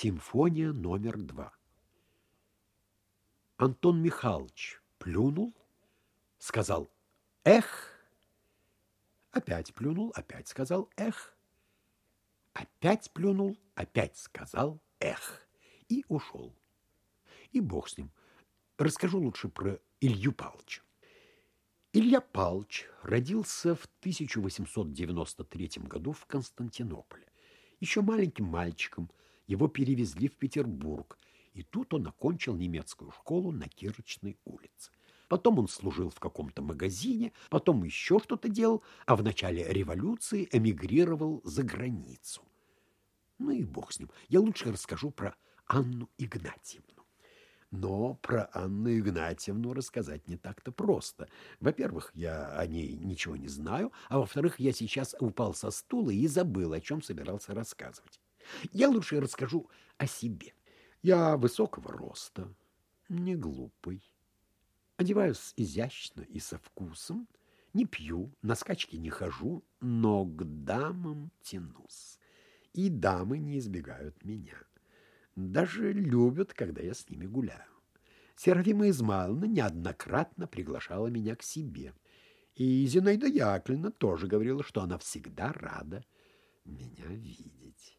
Симфония номер два. Антон Михайлович плюнул, сказал «Эх!» Опять плюнул, опять сказал «Эх!» Опять плюнул, опять сказал «Эх!» и ушел. И бог с ним. Расскажу лучше про Илью Павловича. Илья Павлович родился в 1893 году в Константинополе. Еще маленьким мальчиком его перевезли в Петербург, и тут он окончил немецкую школу на Кирочной улице. Потом он служил в каком-то магазине, потом еще что-то делал, а в начале революции эмигрировал за границу. Ну и бог с ним. Я лучше расскажу про Анну Игнатьевну. Но про Анну Игнатьевну рассказать не так-то просто. Во-первых, я о ней ничего не знаю, а во-вторых, я сейчас упал со стула и забыл, о чем собирался рассказывать. Я лучше расскажу о себе. Я высокого роста, не глупый, одеваюсь изящно и со вкусом, не пью, на скачки не хожу, но к дамам тянусь, и дамы не избегают меня. Даже любят, когда я с ними гуляю. Серафима Измайловна неоднократно приглашала меня к себе. И Зинаида Яковлевна тоже говорила, что она всегда рада меня видеть.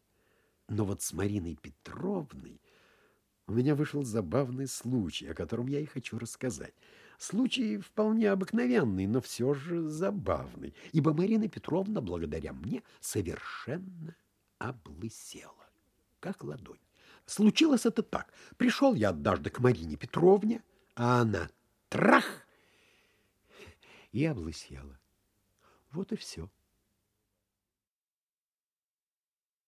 Но вот с Мариной Петровной у меня вышел забавный случай, о котором я и хочу рассказать. Случай вполне обыкновенный, но все же забавный, ибо Марина Петровна, благодаря мне, совершенно облысела, как ладонь. Случилось это так. Пришел я однажды к Марине Петровне, а она трах и облысела. Вот и все.